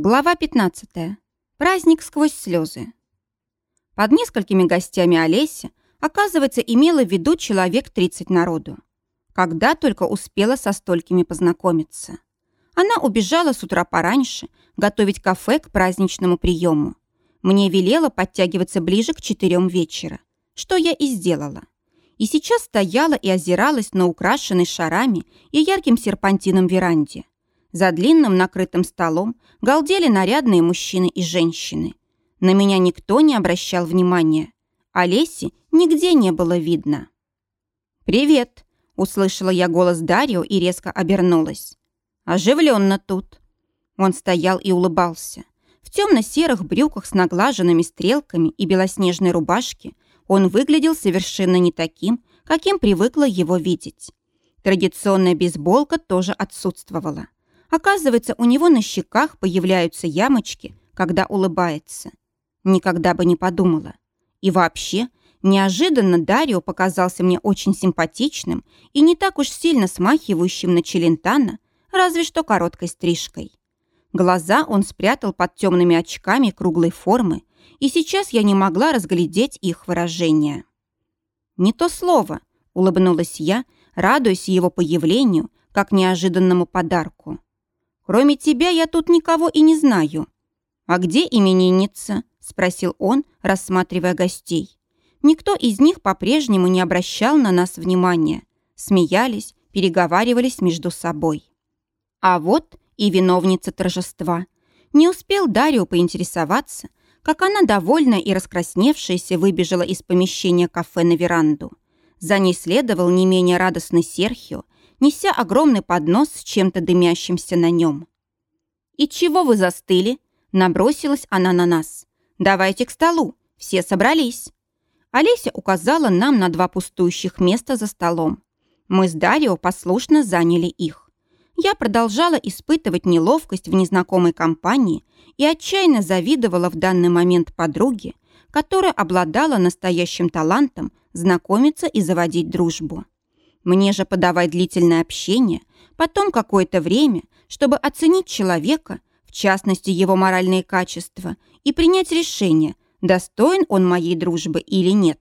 Глава 15. Праздник сквозь слезы. Под несколькими гостями Олеся, оказывается, имела в виду человек 30 народу. Когда только успела со столькими познакомиться. Она убежала с утра пораньше, готовить кафе к праздничному приему. Мне велела подтягиваться ближе к четырем вечера, что я и сделала. И сейчас стояла и озиралась на украшенной шарами и ярким серпантином веранде. За длинным накрытым столом галдели нарядные мужчины и женщины. На меня никто не обращал внимания. Олеси нигде не было видно. «Привет!» – услышала я голос Дарио и резко обернулась. «Оживленно тут!» Он стоял и улыбался. В темно-серых брюках с наглаженными стрелками и белоснежной рубашке он выглядел совершенно не таким, каким привыкла его видеть. Традиционная бейсболка тоже отсутствовала. Оказывается, у него на щеках появляются ямочки, когда улыбается. Никогда бы не подумала. И вообще, неожиданно Дарио показался мне очень симпатичным и не так уж сильно смахивающим на Челентана, разве что короткой стрижкой. Глаза он спрятал под темными очками круглой формы, и сейчас я не могла разглядеть их выражение. «Не то слово», — улыбнулась я, радуясь его появлению, как неожиданному подарку. Кроме тебя я тут никого и не знаю». «А где именинница?» – спросил он, рассматривая гостей. Никто из них по-прежнему не обращал на нас внимания. Смеялись, переговаривались между собой. А вот и виновница торжества. Не успел Дарио поинтересоваться, как она, довольная и раскрасневшаяся, выбежала из помещения кафе на веранду. За ней следовал не менее радостный Серхио, неся огромный поднос с чем-то дымящимся на нем. «И чего вы застыли?» – набросилась она на нас. «Давайте к столу, все собрались». Олеся указала нам на два пустующих места за столом. Мы с Дарио послушно заняли их. Я продолжала испытывать неловкость в незнакомой компании и отчаянно завидовала в данный момент подруге, которая обладала настоящим талантом знакомиться и заводить дружбу. Мне же подавать длительное общение, потом какое-то время, чтобы оценить человека, в частности его моральные качества, и принять решение, достоин он моей дружбы или нет.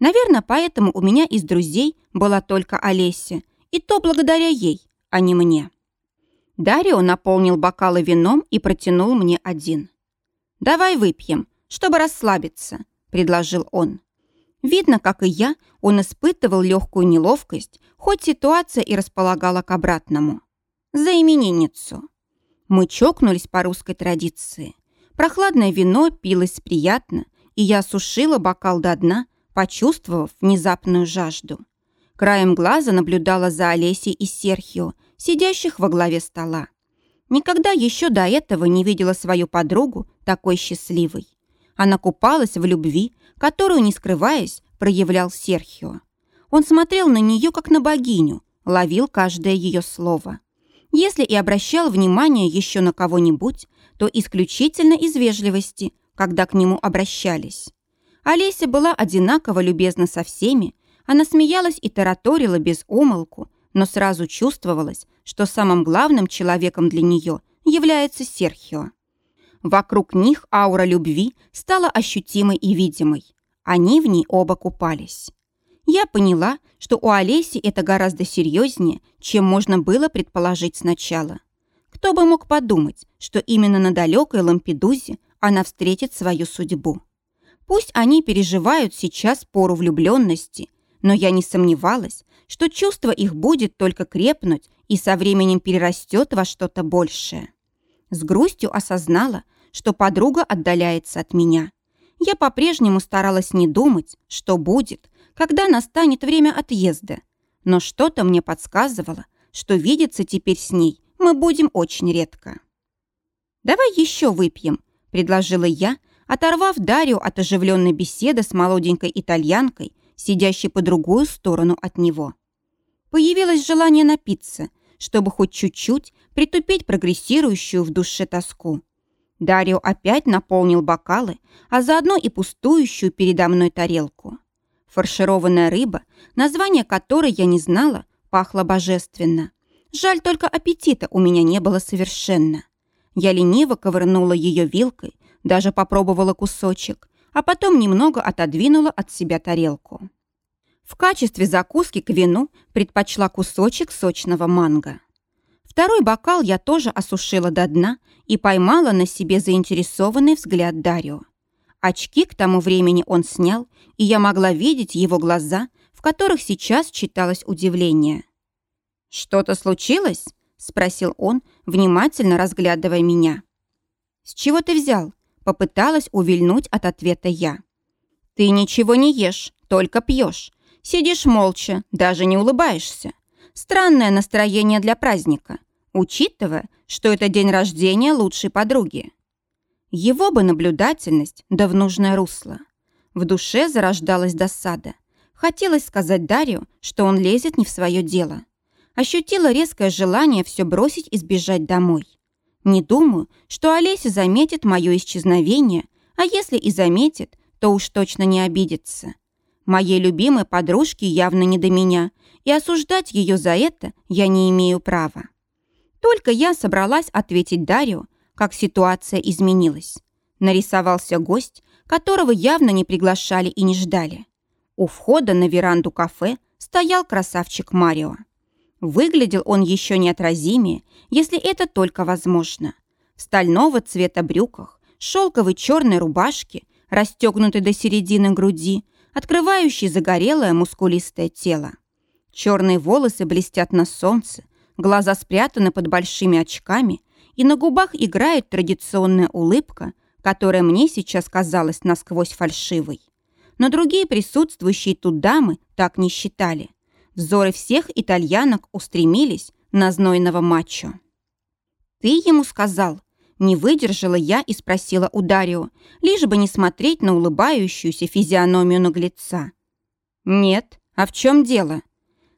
Наверное, поэтому у меня из друзей была только Олеся, и то благодаря ей, а не мне. Дарио наполнил бокалы вином и протянул мне один. «Давай выпьем, чтобы расслабиться», — предложил он. Видно, как и я, он испытывал легкую неловкость, хоть ситуация и располагала к обратному. За именинницу. Мы чокнулись по русской традиции. Прохладное вино пилось приятно, и я осушила бокал до дна, почувствовав внезапную жажду. Краем глаза наблюдала за Олесей и Серхио, сидящих во главе стола. Никогда еще до этого не видела свою подругу такой счастливой. Она купалась в любви, которую, не скрываясь, проявлял Серхио. Он смотрел на нее, как на богиню, ловил каждое ее слово. Если и обращал внимание еще на кого-нибудь, то исключительно из вежливости, когда к нему обращались. Олеся была одинаково любезна со всеми, она смеялась и тараторила без умолку, но сразу чувствовалось, что самым главным человеком для нее является Серхио. Вокруг них аура любви стала ощутимой и видимой. Они в ней оба купались. Я поняла, что у Олеси это гораздо серьезнее, чем можно было предположить сначала. Кто бы мог подумать, что именно на далекой Лампедузе она встретит свою судьбу. Пусть они переживают сейчас пору влюбленности, но я не сомневалась, что чувство их будет только крепнуть и со временем перерастет во что-то большее. С грустью осознала, что подруга отдаляется от меня. Я по-прежнему старалась не думать, что будет, когда настанет время отъезда. Но что-то мне подсказывало, что видеться теперь с ней мы будем очень редко. «Давай еще выпьем», — предложила я, оторвав Дарью от оживленной беседы с молоденькой итальянкой, сидящей по другую сторону от него. Появилось желание напиться, чтобы хоть чуть-чуть притупить прогрессирующую в душе тоску. Дарио опять наполнил бокалы, а заодно и пустующую передо мной тарелку. Фаршированная рыба, название которой я не знала, пахла божественно. Жаль, только аппетита у меня не было совершенно. Я лениво ковырнула ее вилкой, даже попробовала кусочек, а потом немного отодвинула от себя тарелку. В качестве закуски к вину предпочла кусочек сочного манго. Второй бокал я тоже осушила до дна и поймала на себе заинтересованный взгляд Дарио. Очки к тому времени он снял, и я могла видеть его глаза, в которых сейчас читалось удивление. «Что-то случилось?» – спросил он, внимательно разглядывая меня. «С чего ты взял?» – попыталась увильнуть от ответа я. «Ты ничего не ешь, только пьешь. Сидишь молча, даже не улыбаешься. Странное настроение для праздника, учитывая, что это день рождения лучшей подруги. Его бы наблюдательность, да в нужное русло. В душе зарождалась досада. Хотелось сказать Дарью, что он лезет не в свое дело. Ощутила резкое желание все бросить и сбежать домой. Не думаю, что Олеся заметит мое исчезновение, а если и заметит, то уж точно не обидится. Моей любимой подружке явно не до меня, и осуждать ее за это я не имею права. Только я собралась ответить Дарью, как ситуация изменилась. Нарисовался гость, которого явно не приглашали и не ждали. У входа на веранду кафе стоял красавчик Марио. Выглядел он еще неотразимее, если это только возможно. В стального цвета брюках, шелковой черной рубашке, расстегнутой до середины груди, открывающей загорелое мускулистое тело. Черные волосы блестят на солнце, глаза спрятаны под большими очками, и на губах играет традиционная улыбка, которая мне сейчас казалась насквозь фальшивой. Но другие присутствующие тут дамы так не считали. Взоры всех итальянок устремились на знойного мачо. «Ты ему сказал?» Не выдержала я и спросила у Дарио, лишь бы не смотреть на улыбающуюся физиономию наглеца. «Нет, а в чем дело?»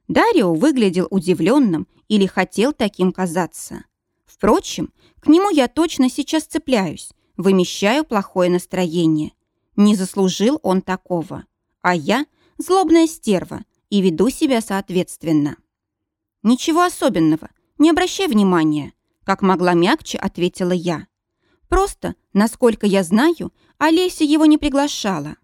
Дарио выглядел удивленным или хотел таким казаться. Впрочем, к нему я точно сейчас цепляюсь, вымещаю плохое настроение. Не заслужил он такого. А я – злобная стерва и веду себя соответственно. Ничего особенного, не обращай внимания – как могла мягче, ответила я. Просто, насколько я знаю, Олеся его не приглашала.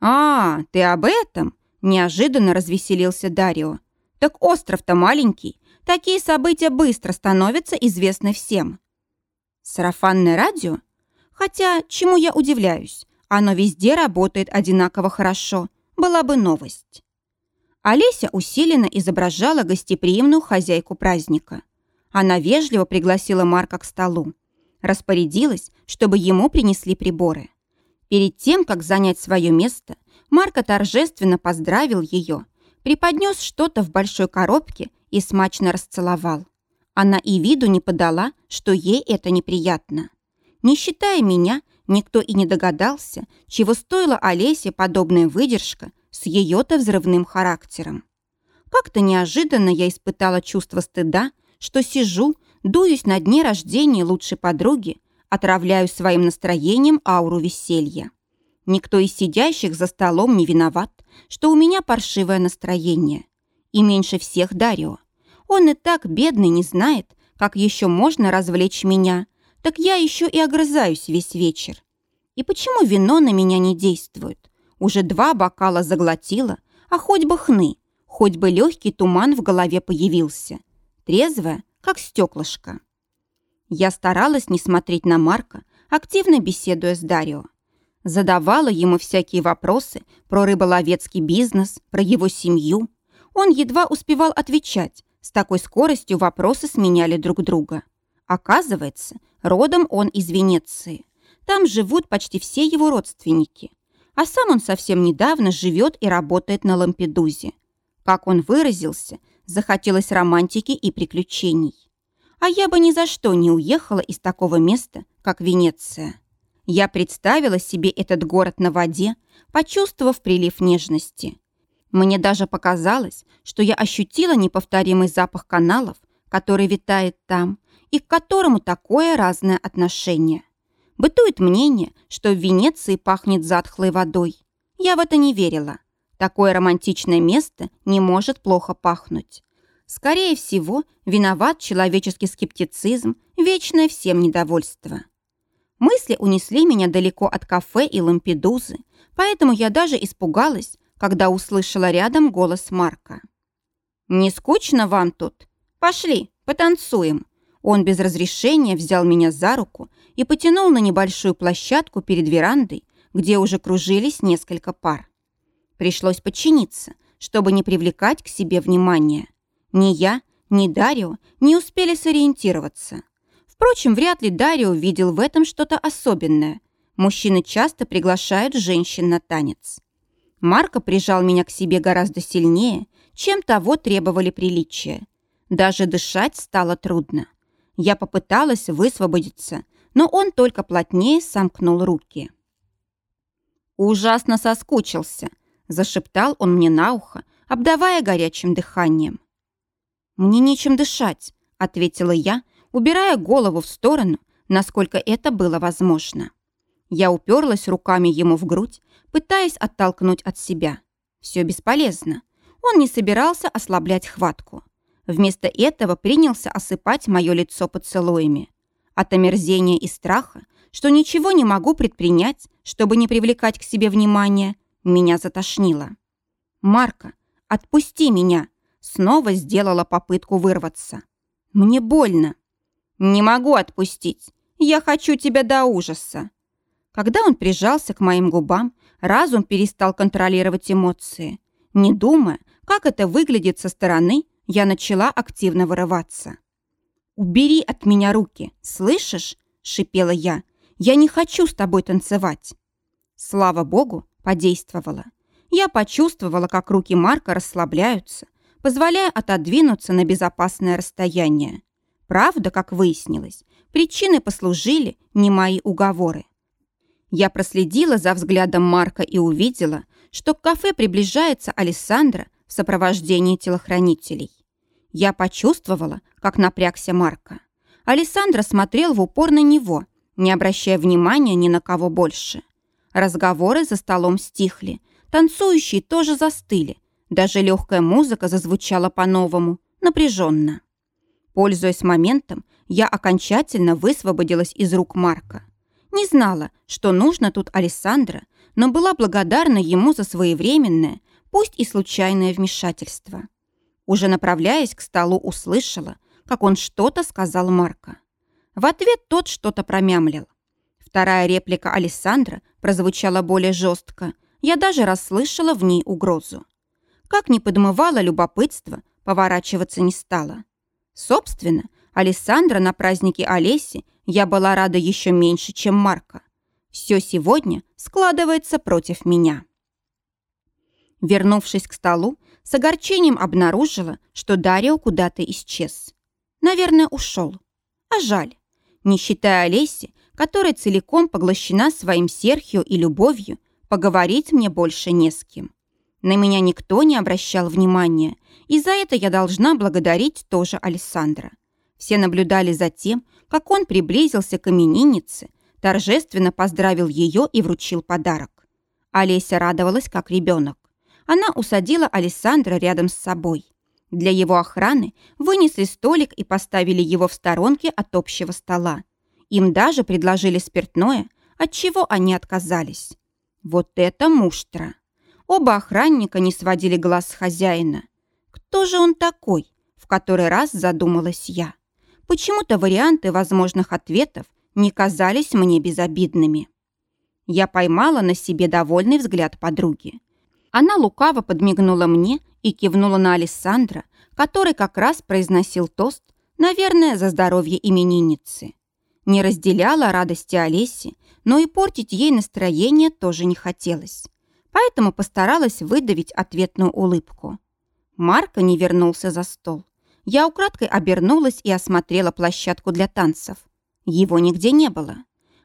«А, ты об этом?» – неожиданно развеселился Дарио. «Так остров-то маленький. Такие события быстро становятся известны всем». «Сарафанное радио? Хотя, чему я удивляюсь? Оно везде работает одинаково хорошо. Была бы новость». Олеся усиленно изображала гостеприимную хозяйку праздника – она вежливо пригласила Марка к столу. Распорядилась, чтобы ему принесли приборы. Перед тем, как занять свое место, Марко торжественно поздравил ее, преподнес что-то в большой коробке и смачно расцеловал. Она и виду не подала, что ей это неприятно. Не считая меня, никто и не догадался, чего стоила Олесе подобная выдержка с ее-то взрывным характером. Как-то неожиданно я испытала чувство стыда что сижу, дуюсь на дне рождения лучшей подруги, отравляю своим настроением ауру веселья. Никто из сидящих за столом не виноват, что у меня паршивое настроение. И меньше всех Дарио. Он и так бедный не знает, как еще можно развлечь меня, так я еще и огрызаюсь весь вечер. И почему вино на меня не действует? Уже два бокала заглотила, а хоть бы хны, хоть бы легкий туман в голове появился трезвая, как стеклышко. Я старалась не смотреть на Марка, активно беседуя с Дарио. Задавала ему всякие вопросы про рыболовецкий бизнес, про его семью. Он едва успевал отвечать, с такой скоростью вопросы сменяли друг друга. Оказывается, родом он из Венеции. Там живут почти все его родственники. А сам он совсем недавно живет и работает на Лампедузе. Как он выразился, захотелось романтики и приключений. А я бы ни за что не уехала из такого места, как Венеция. Я представила себе этот город на воде, почувствовав прилив нежности. Мне даже показалось, что я ощутила неповторимый запах каналов, который витает там, и к которому такое разное отношение. Бытует мнение, что в Венеции пахнет затхлой водой. Я в это не верила. Такое романтичное место не может плохо пахнуть. Скорее всего, виноват человеческий скептицизм, вечное всем недовольство. Мысли унесли меня далеко от кафе и лампедузы, поэтому я даже испугалась, когда услышала рядом голос Марка. «Не скучно вам тут? Пошли, потанцуем». Он без разрешения взял меня за руку и потянул на небольшую площадку перед верандой, где уже кружились несколько пар. Пришлось подчиниться, чтобы не привлекать к себе внимания. Ни я, ни Дарио не успели сориентироваться. Впрочем, вряд ли Дарио видел в этом что-то особенное. Мужчины часто приглашают женщин на танец. Марко прижал меня к себе гораздо сильнее, чем того требовали приличия. Даже дышать стало трудно. Я попыталась высвободиться, но он только плотнее сомкнул руки. «Ужасно соскучился», – зашептал он мне на ухо, обдавая горячим дыханием. «Мне нечем дышать», – ответила я, убирая голову в сторону, насколько это было возможно. Я уперлась руками ему в грудь, пытаясь оттолкнуть от себя. Все бесполезно. Он не собирался ослаблять хватку. Вместо этого принялся осыпать мое лицо поцелуями. От омерзения и страха, что ничего не могу предпринять, чтобы не привлекать к себе внимания, меня затошнило. «Марка, отпусти меня!» Снова сделала попытку вырваться. «Мне больно». «Не могу отпустить. Я хочу тебя до ужаса». Когда он прижался к моим губам, разум перестал контролировать эмоции. Не думая, как это выглядит со стороны, я начала активно вырываться. «Убери от меня руки, слышишь?» – шипела я. «Я не хочу с тобой танцевать». Слава богу, подействовала. Я почувствовала, как руки Марка расслабляются, позволяя отодвинуться на безопасное расстояние. Правда, как выяснилось, причины послужили не мои уговоры. Я проследила за взглядом Марка и увидела, что к кафе приближается Александра в сопровождении телохранителей. Я почувствовала, как напрягся Марка. Александра смотрел в упор на него, не обращая внимания ни на кого больше. Разговоры за столом стихли, танцующие тоже застыли. Даже легкая музыка зазвучала по-новому, напряженно. Пользуясь моментом, я окончательно высвободилась из рук Марка. Не знала, что нужно тут Александра, но была благодарна ему за своевременное, пусть и случайное вмешательство. Уже направляясь к столу, услышала, как он что-то сказал Марка. В ответ тот что-то промямлил. Вторая реплика Александра прозвучала более жестко. Я даже расслышала в ней угрозу. Как ни подмывало любопытство, поворачиваться не стала. Собственно, Александра на празднике Олеси я была рада еще меньше, чем Марка. Все сегодня складывается против меня. Вернувшись к столу, с огорчением обнаружила, что Дарио куда-то исчез. Наверное, ушел. А жаль. Не считая Олеси, которая целиком поглощена своим Серхио и любовью, поговорить мне больше не с кем. На меня никто не обращал внимания, и за это я должна благодарить тоже Александра. Все наблюдали за тем, как он приблизился к имениннице, торжественно поздравил ее и вручил подарок. Олеся радовалась, как ребенок она усадила Александра рядом с собой. Для его охраны вынесли столик и поставили его в сторонке от общего стола. Им даже предложили спиртное, от чего они отказались. Вот это муштра! Оба охранника не сводили глаз с хозяина. Кто же он такой? В который раз задумалась я. Почему-то варианты возможных ответов не казались мне безобидными. Я поймала на себе довольный взгляд подруги. Она лукаво подмигнула мне и кивнула на Александра, который как раз произносил тост, наверное, за здоровье именинницы. Не разделяла радости Олеси, но и портить ей настроение тоже не хотелось. Поэтому постаралась выдавить ответную улыбку. Марко не вернулся за стол. Я украдкой обернулась и осмотрела площадку для танцев. Его нигде не было.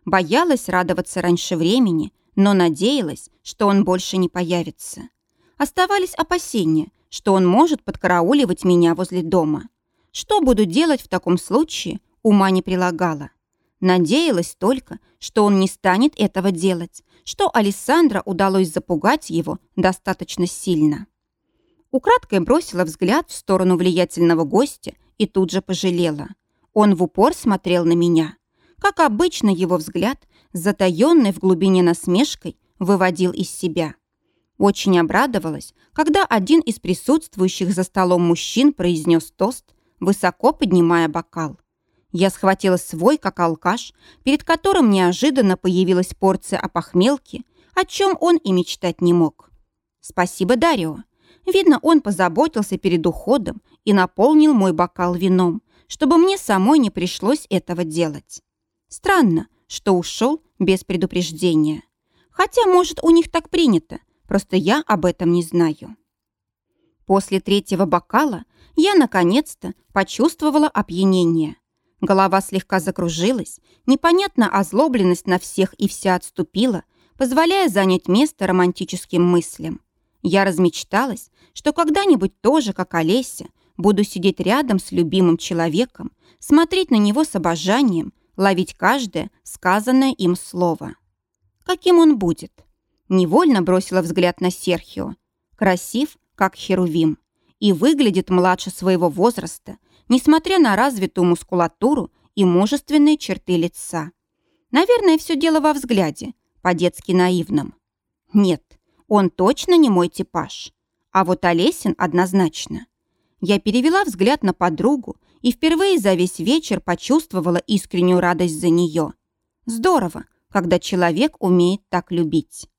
Боялась радоваться раньше времени, но надеялась, что он больше не появится. Оставались опасения, что он может подкарауливать меня возле дома. Что буду делать в таком случае, ума не прилагала. Надеялась только, что он не станет этого делать, что Александра удалось запугать его достаточно сильно. Украдкой бросила взгляд в сторону влиятельного гостя и тут же пожалела. Он в упор смотрел на меня. Как обычно, его взгляд, затаённый в глубине насмешкой, выводил из себя. Очень обрадовалась, когда один из присутствующих за столом мужчин произнес тост, высоко поднимая бокал. Я схватила свой, как алкаш, перед которым неожиданно появилась порция опохмелки, о чем он и мечтать не мог. Спасибо Дарио. Видно, он позаботился перед уходом и наполнил мой бокал вином, чтобы мне самой не пришлось этого делать. Странно, что ушел без предупреждения. Хотя, может, у них так принято, просто я об этом не знаю. После третьего бокала я, наконец-то, почувствовала опьянение. Голова слегка закружилась, непонятно озлобленность на всех и вся отступила, позволяя занять место романтическим мыслям. Я размечталась, что когда-нибудь тоже, как Олеся, буду сидеть рядом с любимым человеком, смотреть на него с обожанием, ловить каждое сказанное им слово. Каким он будет? Невольно бросила взгляд на Серхио. Красив, как Херувим, и выглядит младше своего возраста, несмотря на развитую мускулатуру и мужественные черты лица. Наверное, все дело во взгляде, по-детски наивном. Нет, он точно не мой типаж. А вот Олесин однозначно. Я перевела взгляд на подругу и впервые за весь вечер почувствовала искреннюю радость за нее. Здорово, когда человек умеет так любить.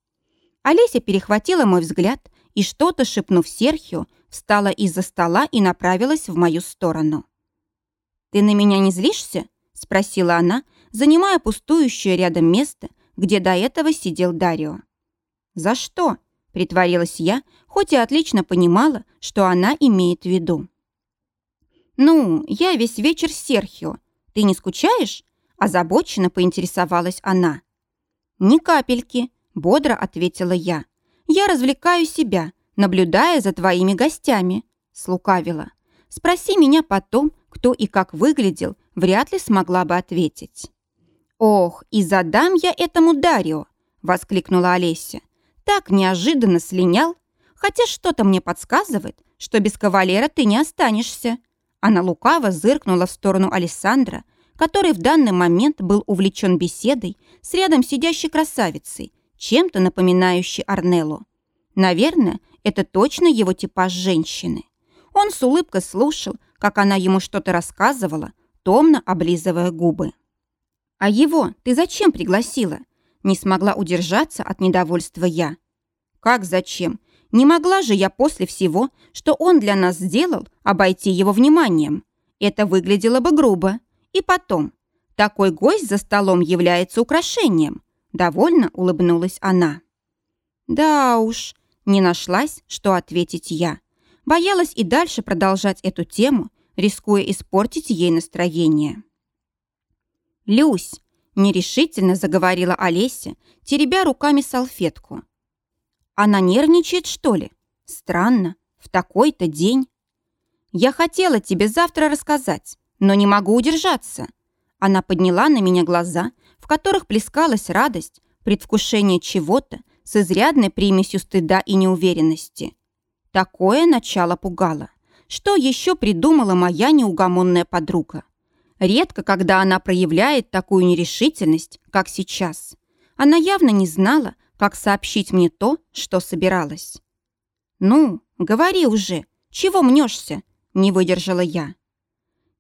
Олеся перехватила мой взгляд и, что-то шепнув Серхио, встала из-за стола и направилась в мою сторону. «Ты на меня не злишься?» – спросила она, занимая пустующее рядом место, где до этого сидел Дарио. «За что?» – притворилась я, хоть и отлично понимала, что она имеет в виду. «Ну, я весь вечер с Серхио. Ты не скучаешь?» – озабоченно поинтересовалась она. «Ни капельки», – бодро ответила я. «Я развлекаю себя, наблюдая за твоими гостями», – слукавила. «Спроси меня потом, кто и как выглядел, вряд ли смогла бы ответить». «Ох, и задам я этому Дарио!» – воскликнула Олеся. «Так неожиданно слинял, хотя что-то мне подсказывает, что без кавалера ты не останешься». Она лукаво зыркнула в сторону Александра, который в данный момент был увлечен беседой с рядом сидящей красавицей, чем-то напоминающей Арнеллу. Наверное, это точно его типаж женщины. Он с улыбкой слушал, как она ему что-то рассказывала, томно облизывая губы. «А его ты зачем пригласила?» Не смогла удержаться от недовольства я. «Как зачем? Не могла же я после всего, что он для нас сделал, обойти его вниманием. Это выглядело бы грубо. И потом, такой гость за столом является украшением». Довольно улыбнулась она. «Да уж, не нашлась, что ответить я. Боялась и дальше продолжать эту тему, рискуя испортить ей настроение. «Люсь!» – нерешительно заговорила Олеся, теребя руками салфетку. «Она нервничает, что ли? Странно, в такой-то день. Я хотела тебе завтра рассказать, но не могу удержаться». Она подняла на меня глаза, в которых плескалась радость, предвкушение чего-то, с изрядной примесью стыда и неуверенности. Такое начало пугало. Что еще придумала моя неугомонная подруга? Редко, когда она проявляет такую нерешительность, как сейчас. Она явно не знала, как сообщить мне то, что собиралась. «Ну, говори уже, чего мнешься?» – не выдержала я.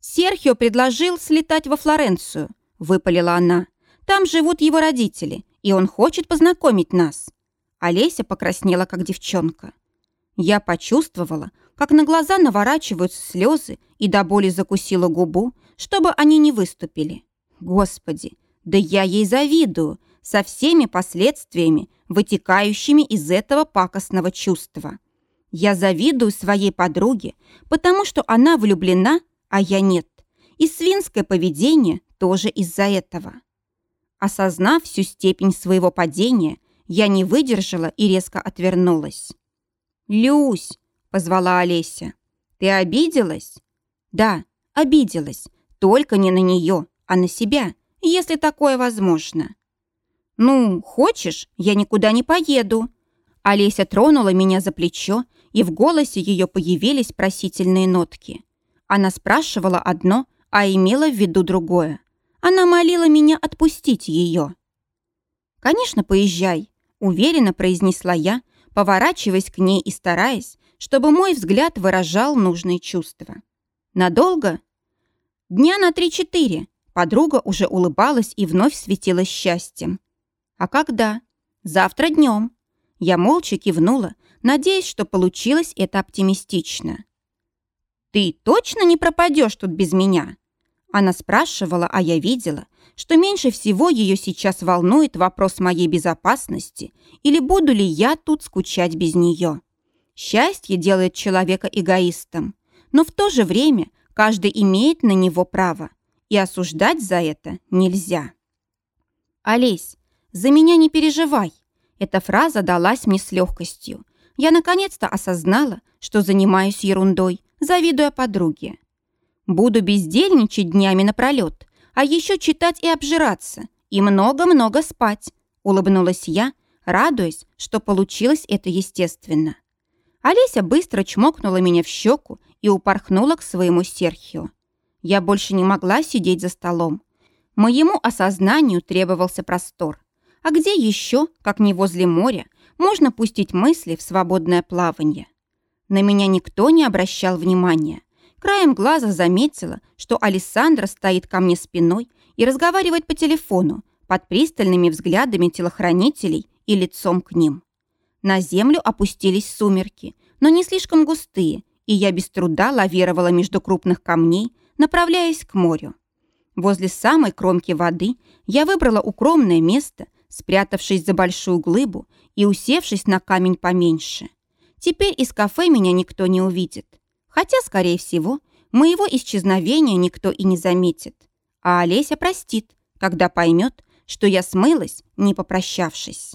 «Серхио предложил слетать во Флоренцию», – выпалила она. «Там живут его родители, и он хочет познакомить нас. Олеся покраснела, как девчонка. Я почувствовала, как на глаза наворачиваются слезы и до боли закусила губу, чтобы они не выступили. Господи, да я ей завидую со всеми последствиями, вытекающими из этого пакостного чувства. Я завидую своей подруге, потому что она влюблена, а я нет. И свинское поведение тоже из-за этого. Осознав всю степень своего падения, я не выдержала и резко отвернулась. «Люсь!» — позвала Олеся. «Ты обиделась?» «Да, обиделась. Только не на нее, а на себя, если такое возможно». «Ну, хочешь, я никуда не поеду». Олеся тронула меня за плечо, и в голосе ее появились просительные нотки. Она спрашивала одно, а имела в виду другое. Она молила меня отпустить ее. «Конечно, поезжай», — уверенно произнесла я, поворачиваясь к ней и стараясь, чтобы мой взгляд выражал нужные чувства. «Надолго?» «Дня на три-четыре», — подруга уже улыбалась и вновь светилась счастьем. «А когда?» «Завтра днем». Я молча кивнула, надеясь, что получилось это оптимистично. «Ты точно не пропадешь тут без меня?» Она спрашивала, а я видела, что меньше всего ее сейчас волнует вопрос моей безопасности или буду ли я тут скучать без нее. Счастье делает человека эгоистом, но в то же время каждый имеет на него право, и осуждать за это нельзя. «Олесь, за меня не переживай», эта фраза далась мне с легкостью. Я наконец-то осознала, что занимаюсь ерундой, завидуя подруге. Буду бездельничать днями напролет, а еще читать и обжираться, и много-много спать, улыбнулась я, радуясь, что получилось это естественно. Олеся быстро чмокнула меня в щеку и упорхнула к своему Серхио. Я больше не могла сидеть за столом. Моему осознанию требовался простор. А где еще, как не возле моря, можно пустить мысли в свободное плавание? На меня никто не обращал внимания. Краем глаза заметила, что Александра стоит ко мне спиной и разговаривает по телефону под пристальными взглядами телохранителей и лицом к ним. На землю опустились сумерки, но не слишком густые, и я без труда лавировала между крупных камней, направляясь к морю. Возле самой кромки воды я выбрала укромное место, спрятавшись за большую глыбу и усевшись на камень поменьше. Теперь из кафе меня никто не увидит. Хотя, скорее всего, моего исчезновения никто и не заметит. А Олеся простит, когда поймет, что я смылась, не попрощавшись.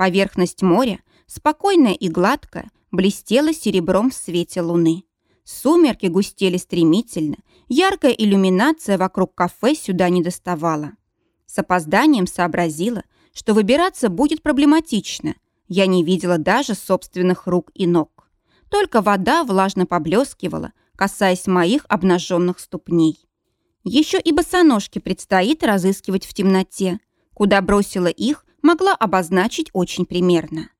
Поверхность моря, спокойная и гладкая, блестела серебром в свете луны. Сумерки густели стремительно, яркая иллюминация вокруг кафе сюда не доставала. С опозданием сообразила, что выбираться будет проблематично. Я не видела даже собственных рук и ног. Только вода влажно поблескивала, касаясь моих обнаженных ступней. Еще и босоножки предстоит разыскивать в темноте. Куда бросила их, могла обозначить очень примерно.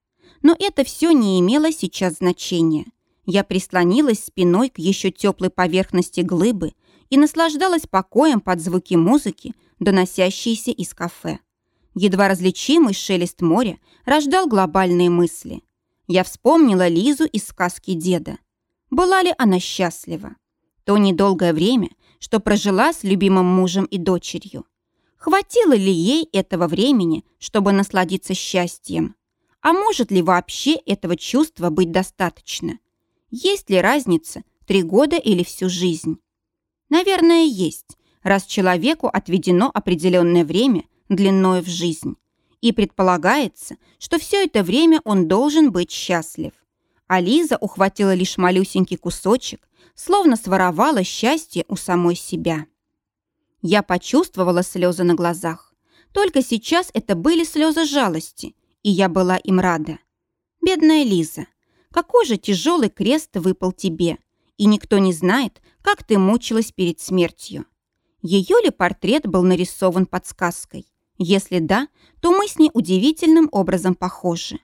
Но это все не имело сейчас значения. Я прислонилась спиной к еще теплой поверхности глыбы и наслаждалась покоем под звуки музыки, доносящиеся из кафе. Едва различимый шелест моря рождал глобальные мысли. Я вспомнила Лизу из сказки деда. Была ли она счастлива? То недолгое время, что прожила с любимым мужем и дочерью. Хватило ли ей этого времени, чтобы насладиться счастьем? А может ли вообще этого чувства быть достаточно? Есть ли разница, три года или всю жизнь? Наверное, есть, раз человеку отведено определенное время длиною в жизнь и предполагается, что все это время он должен быть счастлив. А Лиза ухватила лишь малюсенький кусочек, словно своровала счастье у самой себя. Я почувствовала слезы на глазах. Только сейчас это были слезы жалости, и я была им рада. Бедная Лиза, какой же тяжелый крест выпал тебе, и никто не знает, как ты мучилась перед смертью. Ее ли портрет был нарисован подсказкой? Если да, то мы с ней удивительным образом похожи.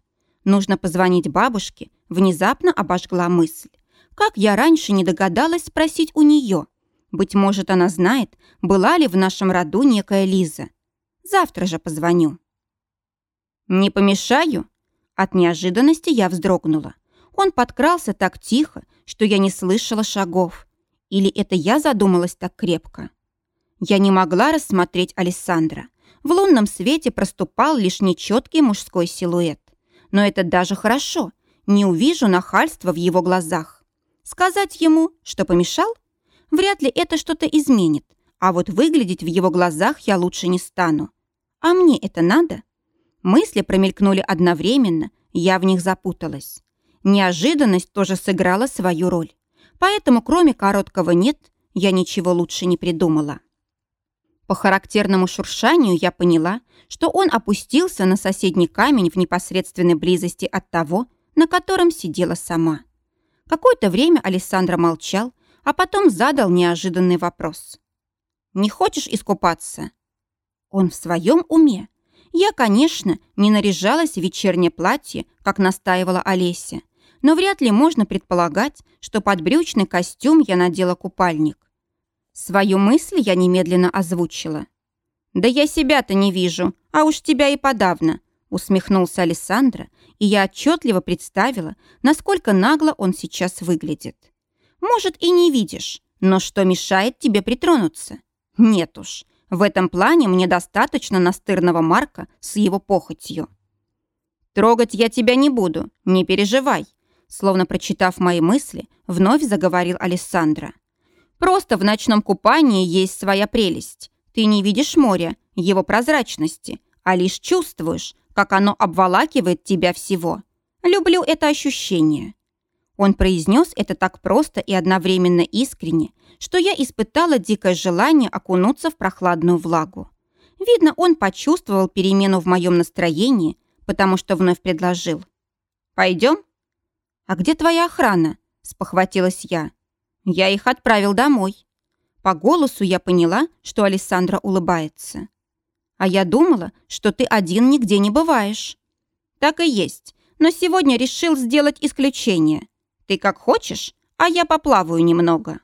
Нужно позвонить бабушке, внезапно обожгла мысль. Как я раньше не догадалась спросить у нее. Быть может, она знает, была ли в нашем роду некая Лиза. Завтра же позвоню. «Не помешаю?» От неожиданности я вздрогнула. Он подкрался так тихо, что я не слышала шагов. Или это я задумалась так крепко? Я не могла рассмотреть Александра. В лунном свете проступал лишь нечеткий мужской силуэт. Но это даже хорошо. Не увижу нахальства в его глазах. Сказать ему, что помешал? Вряд ли это что-то изменит. А вот выглядеть в его глазах я лучше не стану. А мне это надо? Мысли промелькнули одновременно, я в них запуталась. Неожиданность тоже сыграла свою роль. Поэтому, кроме короткого «нет», я ничего лучше не придумала. По характерному шуршанию я поняла, что он опустился на соседний камень в непосредственной близости от того, на котором сидела сама. Какое-то время Александра молчал, а потом задал неожиданный вопрос. «Не хочешь искупаться?» Он в своем уме. Я, конечно, не наряжалась в вечернее платье, как настаивала Олеся, но вряд ли можно предполагать, что под брючный костюм я надела купальник. Свою мысль я немедленно озвучила. «Да я себя-то не вижу, а уж тебя и подавно», усмехнулся Александра, и я отчетливо представила, насколько нагло он сейчас выглядит. «Может, и не видишь, но что мешает тебе притронуться? Нет уж, в этом плане мне достаточно настырного Марка с его похотью». «Трогать я тебя не буду, не переживай», словно прочитав мои мысли, вновь заговорил Александра. Просто в ночном купании есть своя прелесть. Ты не видишь моря, его прозрачности, а лишь чувствуешь, как оно обволакивает тебя всего. Люблю это ощущение». Он произнес это так просто и одновременно искренне, что я испытала дикое желание окунуться в прохладную влагу. Видно, он почувствовал перемену в моем настроении, потому что вновь предложил. «Пойдем?» «А где твоя охрана?» – спохватилась я. Я их отправил домой. По голосу я поняла, что Александра улыбается. А я думала, что ты один нигде не бываешь. Так и есть, но сегодня решил сделать исключение. Ты как хочешь, а я поплаваю немного.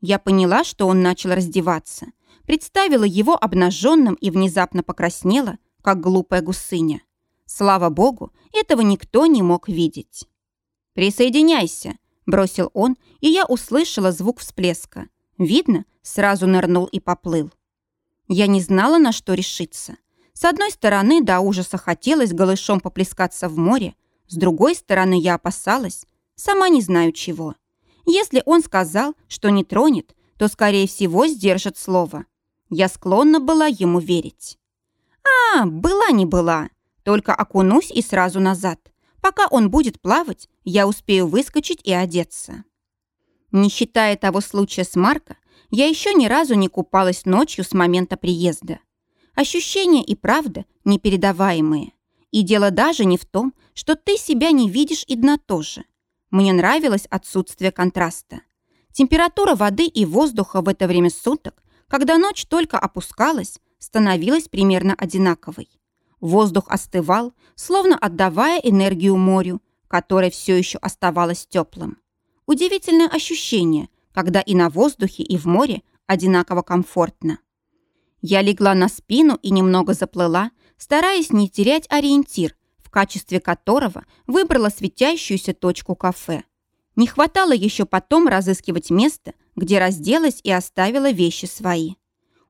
Я поняла, что он начал раздеваться. Представила его обнаженным и внезапно покраснела, как глупая гусыня. Слава богу, этого никто не мог видеть. «Присоединяйся», Бросил он, и я услышала звук всплеска. Видно, сразу нырнул и поплыл. Я не знала, на что решиться. С одной стороны, до ужаса хотелось голышом поплескаться в море, с другой стороны, я опасалась, сама не знаю чего. Если он сказал, что не тронет, то, скорее всего, сдержит слово. Я склонна была ему верить. А, была не была. Только окунусь и сразу назад. Пока он будет плавать, я успею выскочить и одеться. Не считая того случая с Марко, я еще ни разу не купалась ночью с момента приезда. Ощущения и правда непередаваемые. И дело даже не в том, что ты себя не видишь и дна тоже. Мне нравилось отсутствие контраста. Температура воды и воздуха в это время суток, когда ночь только опускалась, становилась примерно одинаковой. Воздух остывал, словно отдавая энергию морю, которое все еще оставалось теплым. Удивительное ощущение, когда и на воздухе, и в море одинаково комфортно. Я легла на спину и немного заплыла, стараясь не терять ориентир, качестве которого выбрала светящуюся точку кафе. Не хватало еще потом разыскивать место, где разделась и оставила вещи свои.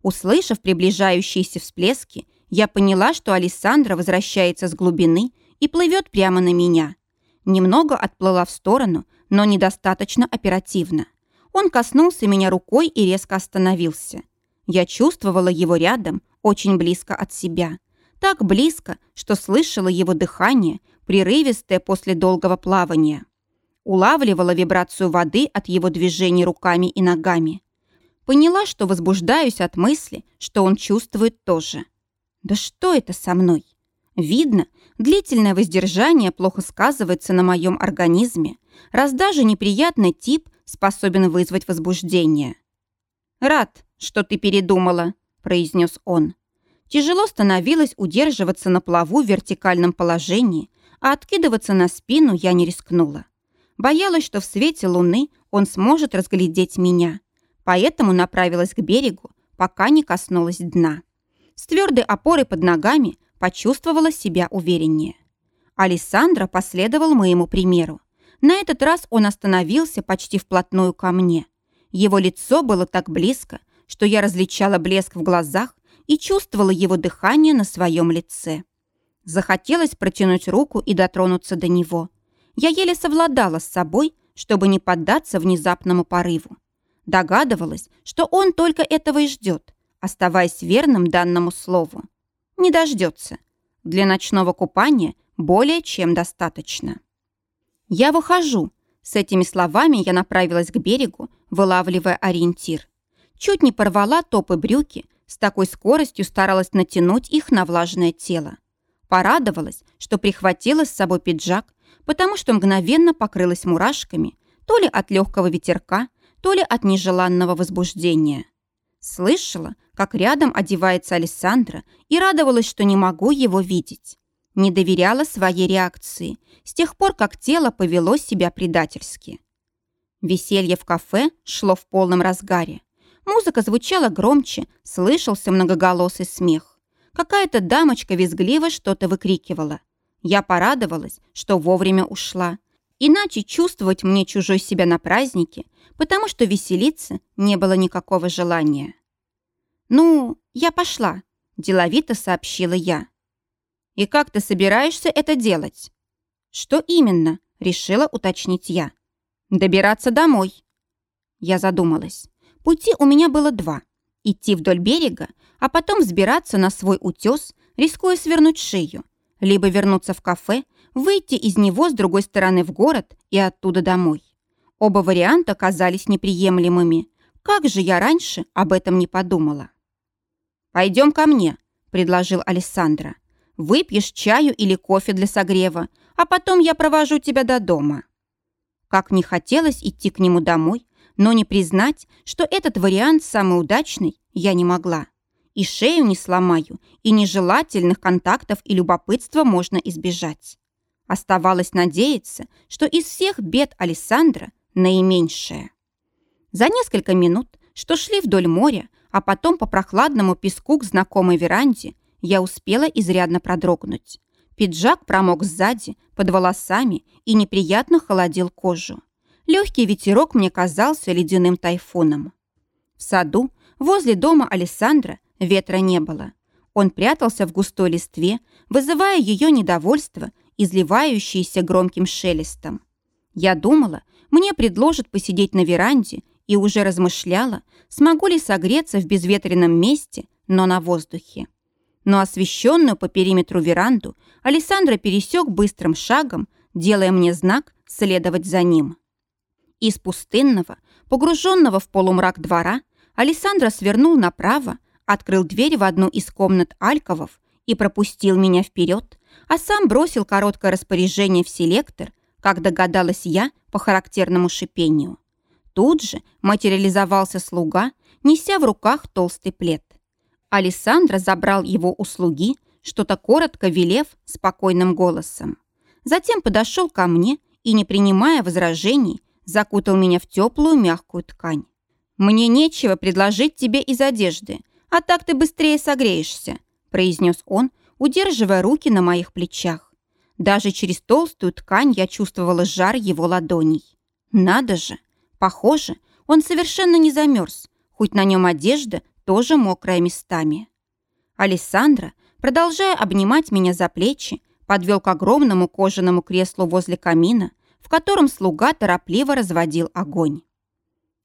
Услышав приближающиеся всплески, я поняла, что Александра возвращается с глубины и плывет прямо на меня. Немного отплыла в сторону, но недостаточно оперативно. Он коснулся меня рукой и резко остановился. Я чувствовала его рядом, очень близко от себя. Так близко, что слышала его дыхание, прерывистое после долгого плавания. Улавливала вибрацию воды от его движений руками и ногами. Поняла, что возбуждаюсь от мысли, что он чувствует тоже. Да что это со мной? Видно, длительное воздержание плохо сказывается на моем организме, раз даже неприятный тип способен вызвать возбуждение. «Рад, что ты передумала», – произнес он. Тяжело становилось удерживаться на плаву в вертикальном положении, а откидываться на спину я не рискнула. Боялась, что в свете луны он сможет разглядеть меня, поэтому направилась к берегу, пока не коснулась дна. С твердой опорой под ногами почувствовала себя увереннее. Александра последовал моему примеру. На этот раз он остановился почти вплотную ко мне. Его лицо было так близко, что я различала блеск в глазах и чувствовала его дыхание на своем лице. Захотелось протянуть руку и дотронуться до него. Я еле совладала с собой, чтобы не поддаться внезапному порыву. Догадывалась, что он только этого и ждет, оставаясь верным данному слову. Не дождется. Для ночного купания более чем достаточно. «Я выхожу». С этими словами я направилась к берегу, вылавливая ориентир. Чуть не порвала топы брюки, С такой скоростью старалась натянуть их на влажное тело. Порадовалась, что прихватила с собой пиджак, потому что мгновенно покрылась мурашками, то ли от легкого ветерка, то ли от нежеланного возбуждения. Слышала, как рядом одевается Александра и радовалась, что не могу его видеть. Не доверяла своей реакции, с тех пор, как тело повело себя предательски. Веселье в кафе шло в полном разгаре. Музыка звучала громче, слышался многоголосый смех. Какая-то дамочка визгливо что-то выкрикивала. Я порадовалась, что вовремя ушла. Иначе чувствовать мне чужой себя на празднике, потому что веселиться не было никакого желания. «Ну, я пошла», – деловито сообщила я. «И как ты собираешься это делать?» «Что именно?» – решила уточнить я. «Добираться домой». Я задумалась. Пути у меня было два. Идти вдоль берега, а потом взбираться на свой утес, рискуя свернуть шею, либо вернуться в кафе, выйти из него с другой стороны в город и оттуда домой. Оба варианта казались неприемлемыми. Как же я раньше об этом не подумала? «Пойдем ко мне», — предложил Александра. «Выпьешь чаю или кофе для согрева, а потом я провожу тебя до дома». Как не хотелось идти к нему домой, но не признать, что этот вариант самый удачный, я не могла. И шею не сломаю, и нежелательных контактов и любопытства можно избежать. Оставалось надеяться, что из всех бед Александра наименьшее. За несколько минут, что шли вдоль моря, а потом по прохладному песку к знакомой веранде, я успела изрядно продрогнуть. Пиджак промок сзади, под волосами и неприятно холодил кожу. Легкий ветерок мне казался ледяным тайфуном. В саду, возле дома Александра, ветра не было. Он прятался в густой листве, вызывая ее недовольство, изливающееся громким шелестом. Я думала, мне предложат посидеть на веранде и уже размышляла, смогу ли согреться в безветренном месте, но на воздухе. Но освещенную по периметру веранду Александра пересек быстрым шагом, делая мне знак следовать за ним. Из пустынного, погруженного в полумрак двора, Александра свернул направо, открыл дверь в одну из комнат Альковов и пропустил меня вперед, а сам бросил короткое распоряжение в селектор, как догадалась я по характерному шипению. Тут же материализовался слуга, неся в руках толстый плед. Александра забрал его у слуги, что-то коротко велев спокойным голосом. Затем подошел ко мне и, не принимая возражений, закутал меня в теплую мягкую ткань. «Мне нечего предложить тебе из одежды, а так ты быстрее согреешься», произнес он, удерживая руки на моих плечах. Даже через толстую ткань я чувствовала жар его ладоней. Надо же! Похоже, он совершенно не замерз, хоть на нем одежда тоже мокрая местами. Александра, продолжая обнимать меня за плечи, подвел к огромному кожаному креслу возле камина, в котором слуга торопливо разводил огонь.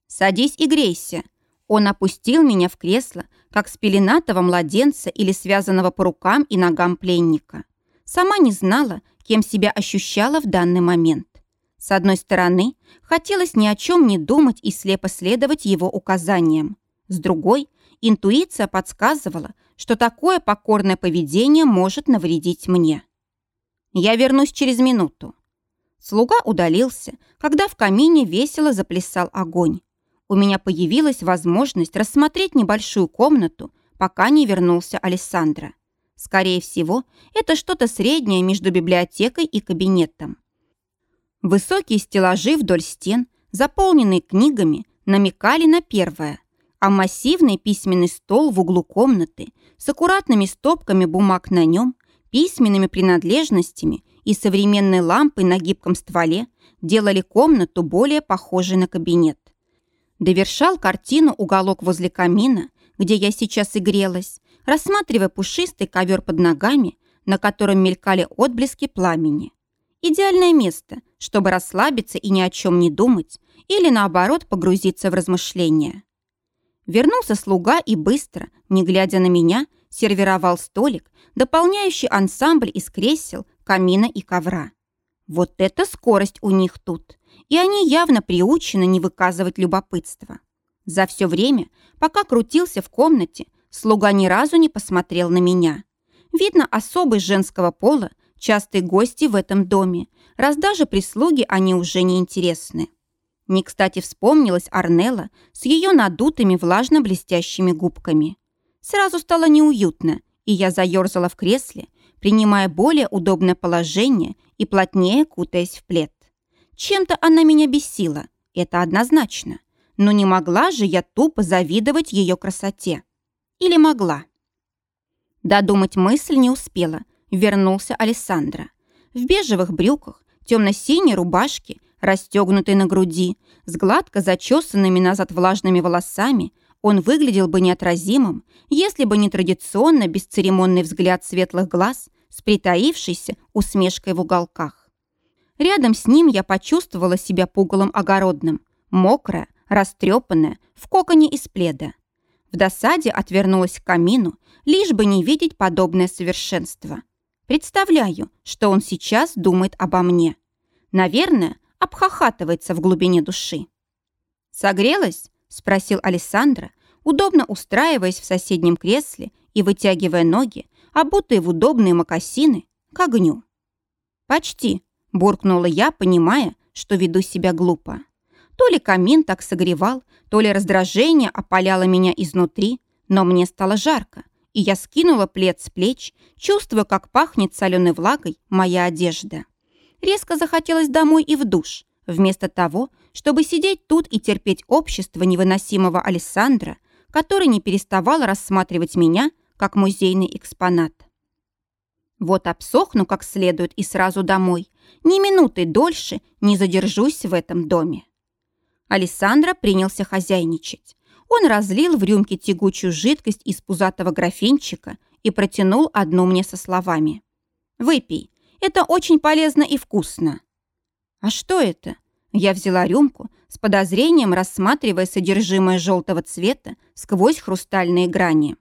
«Садись и грейся». Он опустил меня в кресло, как спеленатого младенца или связанного по рукам и ногам пленника. Сама не знала, кем себя ощущала в данный момент. С одной стороны, хотелось ни о чем не думать и слепо следовать его указаниям. С другой, интуиция подсказывала, что такое покорное поведение может навредить мне. «Я вернусь через минуту», Слуга удалился, когда в камине весело заплясал огонь. У меня появилась возможность рассмотреть небольшую комнату, пока не вернулся Александра. Скорее всего, это что-то среднее между библиотекой и кабинетом. Высокие стеллажи вдоль стен, заполненные книгами, намекали на первое, а массивный письменный стол в углу комнаты с аккуратными стопками бумаг на нем, письменными принадлежностями и современной лампой на гибком стволе делали комнату более похожей на кабинет. Довершал картину уголок возле камина, где я сейчас и грелась, рассматривая пушистый ковер под ногами, на котором мелькали отблески пламени. Идеальное место, чтобы расслабиться и ни о чем не думать, или наоборот погрузиться в размышления. Вернулся слуга и быстро, не глядя на меня, сервировал столик, дополняющий ансамбль из кресел, камина и ковра. Вот это скорость у них тут, и они явно приучены не выказывать любопытства. За все время, пока крутился в комнате, Слуга ни разу не посмотрел на меня. Видно, особый женского пола, частые гости в этом доме, раз даже прислуги они уже не интересны. Не кстати вспомнилась Арнелла с ее надутыми влажно-блестящими губками. Сразу стало неуютно, и я заерзала в кресле, принимая более удобное положение и плотнее кутаясь в плед. Чем-то она меня бесила, это однозначно. Но не могла же я тупо завидовать ее красоте. Или могла? Додумать мысль не успела. Вернулся Александра. В бежевых брюках, темно-синей рубашке, расстегнутой на груди, с гладко зачесанными назад влажными волосами, он выглядел бы неотразимым, если бы не традиционно бесцеремонный взгляд светлых глаз с притаившейся усмешкой в уголках. Рядом с ним я почувствовала себя пугалом огородным, мокрая, растрепанная, в коконе из пледа. В досаде отвернулась к камину, лишь бы не видеть подобное совершенство. Представляю, что он сейчас думает обо мне. Наверное, обхахатывается в глубине души. «Согрелась?» – спросил Александра, удобно устраиваясь в соседнем кресле и вытягивая ноги, обутые в удобные мокасины, к огню. «Почти», – буркнула я, понимая, что веду себя глупо. То ли камин так согревал, то ли раздражение опаляло меня изнутри, но мне стало жарко, и я скинула плед с плеч, чувствуя, как пахнет соленой влагой моя одежда. Резко захотелось домой и в душ, вместо того, чтобы сидеть тут и терпеть общество невыносимого Александра, который не переставал рассматривать меня как музейный экспонат. Вот обсохну как следует и сразу домой. Ни минуты дольше не задержусь в этом доме. Александра принялся хозяйничать. Он разлил в рюмке тягучую жидкость из пузатого графинчика и протянул одну мне со словами. «Выпей. Это очень полезно и вкусно». «А что это?» Я взяла рюмку, с подозрением рассматривая содержимое желтого цвета сквозь хрустальные грани.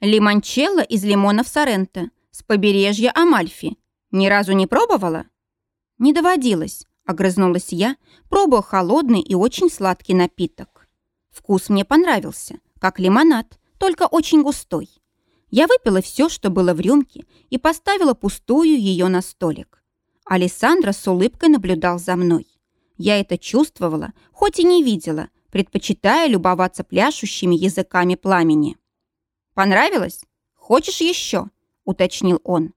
«Лимончелло из лимонов Соренто, с побережья Амальфи. Ни разу не пробовала?» «Не доводилось. Огрызнулась я, пробуя холодный и очень сладкий напиток. Вкус мне понравился, как лимонад, только очень густой. Я выпила все, что было в рюмке, и поставила пустую ее на столик. Александра с улыбкой наблюдал за мной. Я это чувствовала, хоть и не видела, предпочитая любоваться пляшущими языками пламени. «Понравилось? Хочешь еще?» – уточнил он.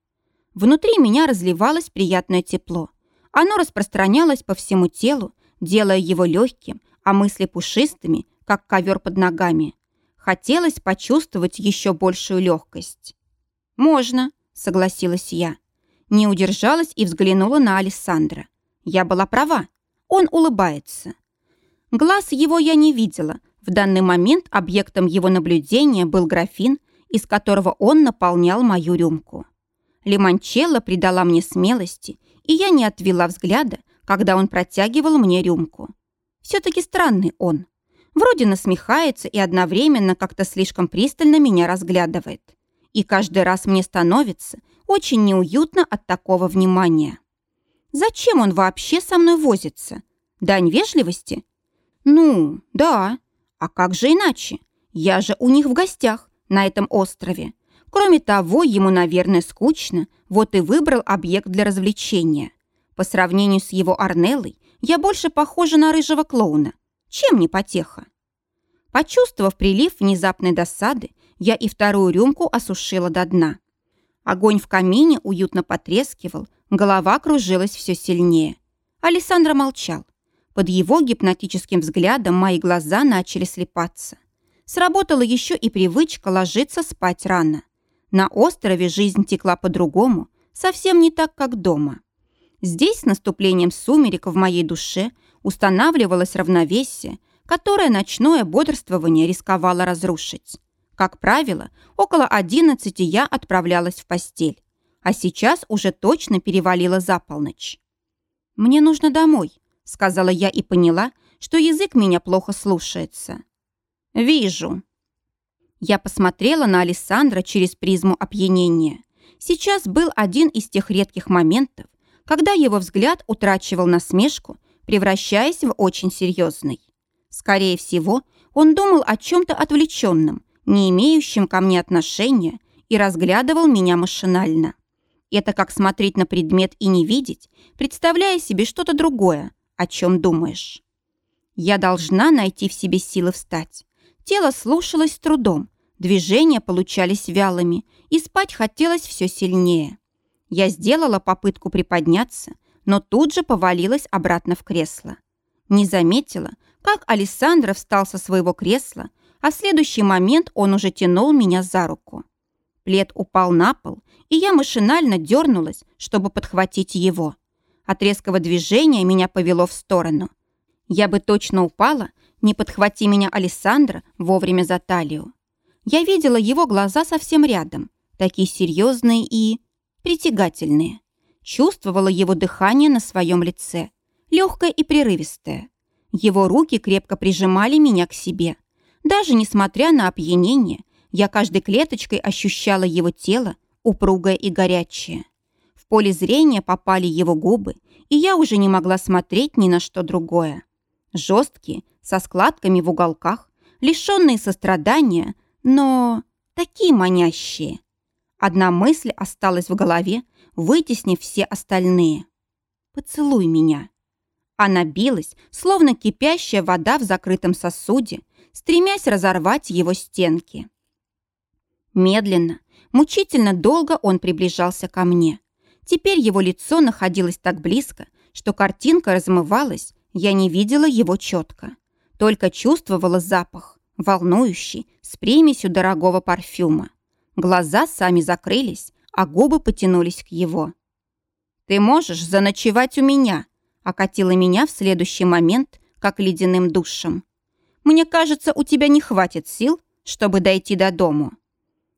Внутри меня разливалось приятное тепло. Оно распространялось по всему телу, делая его легким, а мысли пушистыми, как ковер под ногами. Хотелось почувствовать еще большую легкость. «Можно», — согласилась я. Не удержалась и взглянула на Александра. Я была права. Он улыбается. Глаз его я не видела. В данный момент объектом его наблюдения был графин, из которого он наполнял мою рюмку. Лимончелло придала мне смелости и я не отвела взгляда, когда он протягивал мне рюмку. Все-таки странный он. Вроде насмехается и одновременно как-то слишком пристально меня разглядывает. И каждый раз мне становится очень неуютно от такого внимания. Зачем он вообще со мной возится? Дань вежливости? Ну, да. А как же иначе? Я же у них в гостях, на этом острове. Кроме того, ему, наверное, скучно, вот и выбрал объект для развлечения. По сравнению с его Арнеллой, я больше похожа на рыжего клоуна. Чем не потеха? Почувствовав прилив внезапной досады, я и вторую рюмку осушила до дна. Огонь в камине уютно потрескивал, голова кружилась все сильнее. Александра молчал. Под его гипнотическим взглядом мои глаза начали слепаться. Сработала еще и привычка ложиться спать рано. На острове жизнь текла по-другому, совсем не так, как дома. Здесь с наступлением сумерек в моей душе устанавливалось равновесие, которое ночное бодрствование рисковало разрушить. Как правило, около одиннадцати я отправлялась в постель, а сейчас уже точно перевалила за полночь. «Мне нужно домой», — сказала я и поняла, что язык меня плохо слушается. «Вижу», я посмотрела на Александра через призму опьянения. Сейчас был один из тех редких моментов, когда его взгляд утрачивал насмешку, превращаясь в очень серьезный. Скорее всего, он думал о чем-то отвлеченном, не имеющим ко мне отношения, и разглядывал меня машинально. Это как смотреть на предмет и не видеть, представляя себе что-то другое, о чем думаешь. Я должна найти в себе силы встать. Тело слушалось с трудом, движения получались вялыми, и спать хотелось все сильнее. Я сделала попытку приподняться, но тут же повалилась обратно в кресло. Не заметила, как Александра встал со своего кресла, а в следующий момент он уже тянул меня за руку. Плед упал на пол, и я машинально дернулась, чтобы подхватить его. От резкого движения меня повело в сторону. Я бы точно упала, не подхвати меня Александра вовремя за талию. Я видела его глаза совсем рядом, такие серьезные и притягательные. Чувствовала его дыхание на своем лице, легкое и прерывистое. Его руки крепко прижимали меня к себе. Даже несмотря на опьянение, я каждой клеточкой ощущала его тело, упругое и горячее. В поле зрения попали его губы, и я уже не могла смотреть ни на что другое. Жесткие, со складками в уголках, лишенные сострадания, но такие манящие. Одна мысль осталась в голове, вытеснив все остальные. «Поцелуй меня». Она билась, словно кипящая вода в закрытом сосуде, стремясь разорвать его стенки. Медленно, мучительно долго он приближался ко мне. Теперь его лицо находилось так близко, что картинка размывалась, я не видела его четко. Только чувствовала запах, волнующий, с примесью дорогого парфюма. Глаза сами закрылись, а губы потянулись к его. «Ты можешь заночевать у меня», окатила меня в следующий момент, как ледяным душем. «Мне кажется, у тебя не хватит сил, чтобы дойти до дому».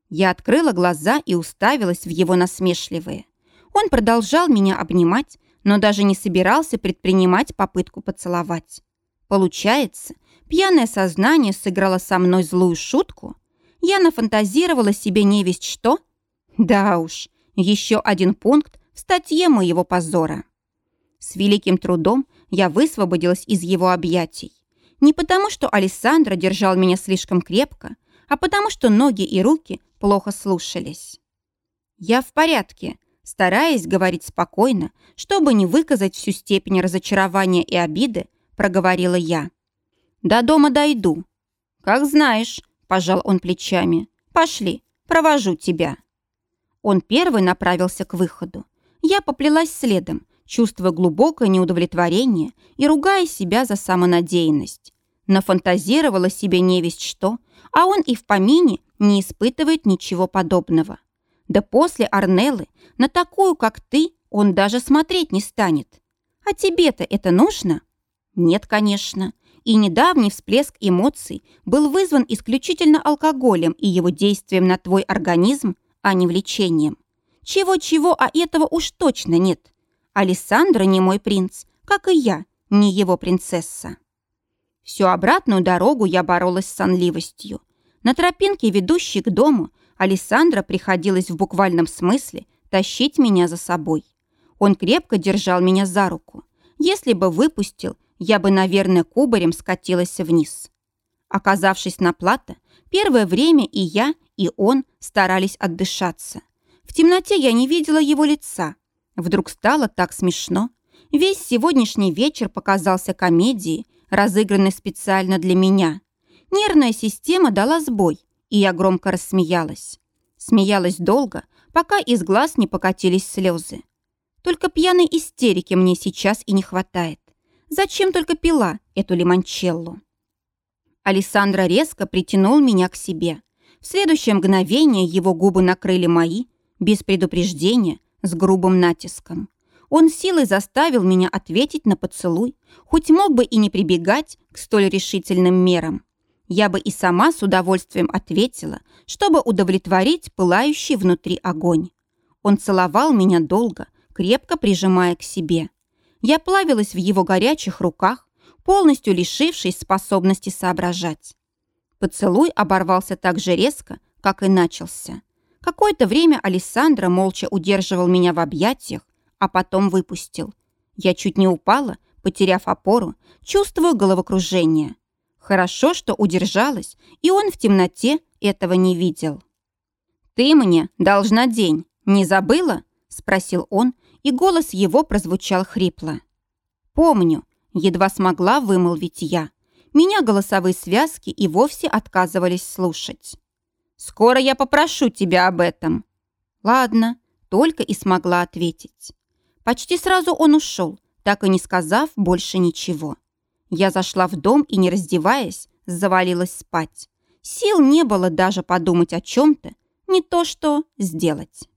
Я открыла глаза и уставилась в его насмешливые. Он продолжал меня обнимать, но даже не собирался предпринимать попытку поцеловать. Получается, пьяное сознание сыграло со мной злую шутку. Я нафантазировала себе невесть что. Да уж, еще один пункт в статье моего позора. С великим трудом я высвободилась из его объятий. Не потому, что Александра держал меня слишком крепко, а потому, что ноги и руки плохо слушались. «Я в порядке», стараясь говорить спокойно, чтобы не выказать всю степень разочарования и обиды, проговорила я. «До дома дойду». «Как знаешь», – пожал он плечами. «Пошли, провожу тебя». Он первый направился к выходу. Я поплелась следом, чувствуя глубокое неудовлетворение и ругая себя за самонадеянность. Нафантазировала себе невесть что, а он и в помине не испытывает ничего подобного. Да после Арнеллы на такую, как ты, он даже смотреть не станет. А тебе-то это нужно? Нет, конечно. И недавний всплеск эмоций был вызван исключительно алкоголем и его действием на твой организм, а не влечением. Чего-чего, а этого уж точно нет. Алессандро не мой принц, как и я, не его принцесса. Всю обратную дорогу я боролась с сонливостью. На тропинке, ведущей к дому, Алессандро приходилось в буквальном смысле тащить меня за собой. Он крепко держал меня за руку. Если бы выпустил, я бы, наверное, кубарем скатилась вниз. Оказавшись на плато, первое время и я, и он старались отдышаться. В темноте я не видела его лица, Вдруг стало так смешно. Весь сегодняшний вечер показался комедией, разыгранной специально для меня. Нервная система дала сбой, и я громко рассмеялась. Смеялась долго, пока из глаз не покатились слезы. Только пьяной истерики мне сейчас и не хватает. Зачем только пила эту лимончеллу? Александра резко притянул меня к себе. В следующее мгновение его губы накрыли мои, без предупреждения, с грубым натиском. Он силой заставил меня ответить на поцелуй, хоть мог бы и не прибегать к столь решительным мерам. Я бы и сама с удовольствием ответила, чтобы удовлетворить пылающий внутри огонь. Он целовал меня долго, крепко прижимая к себе. Я плавилась в его горячих руках, полностью лишившись способности соображать. Поцелуй оборвался так же резко, как и начался. Какое-то время Александра молча удерживал меня в объятиях, а потом выпустил. Я чуть не упала, потеряв опору, чувствую головокружение. Хорошо, что удержалась, и он в темноте этого не видел. «Ты мне должна день, не забыла?» — спросил он, и голос его прозвучал хрипло. «Помню», — едва смогла вымолвить я. Меня голосовые связки и вовсе отказывались слушать. «Скоро я попрошу тебя об этом». «Ладно», — только и смогла ответить. Почти сразу он ушел, так и не сказав больше ничего. Я зашла в дом и, не раздеваясь, завалилась спать. Сил не было даже подумать о чем-то, не то что сделать.